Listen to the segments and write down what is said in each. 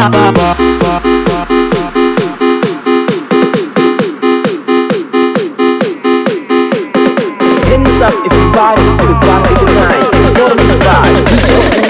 Hands up if you body, if you body tonight. Don't expire.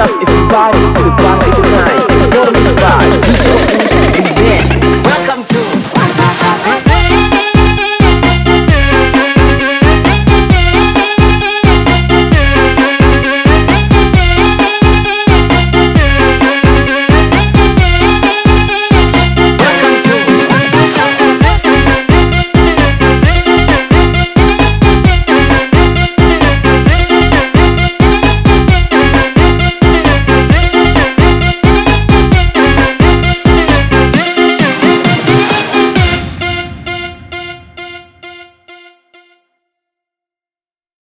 up if you body, everybody.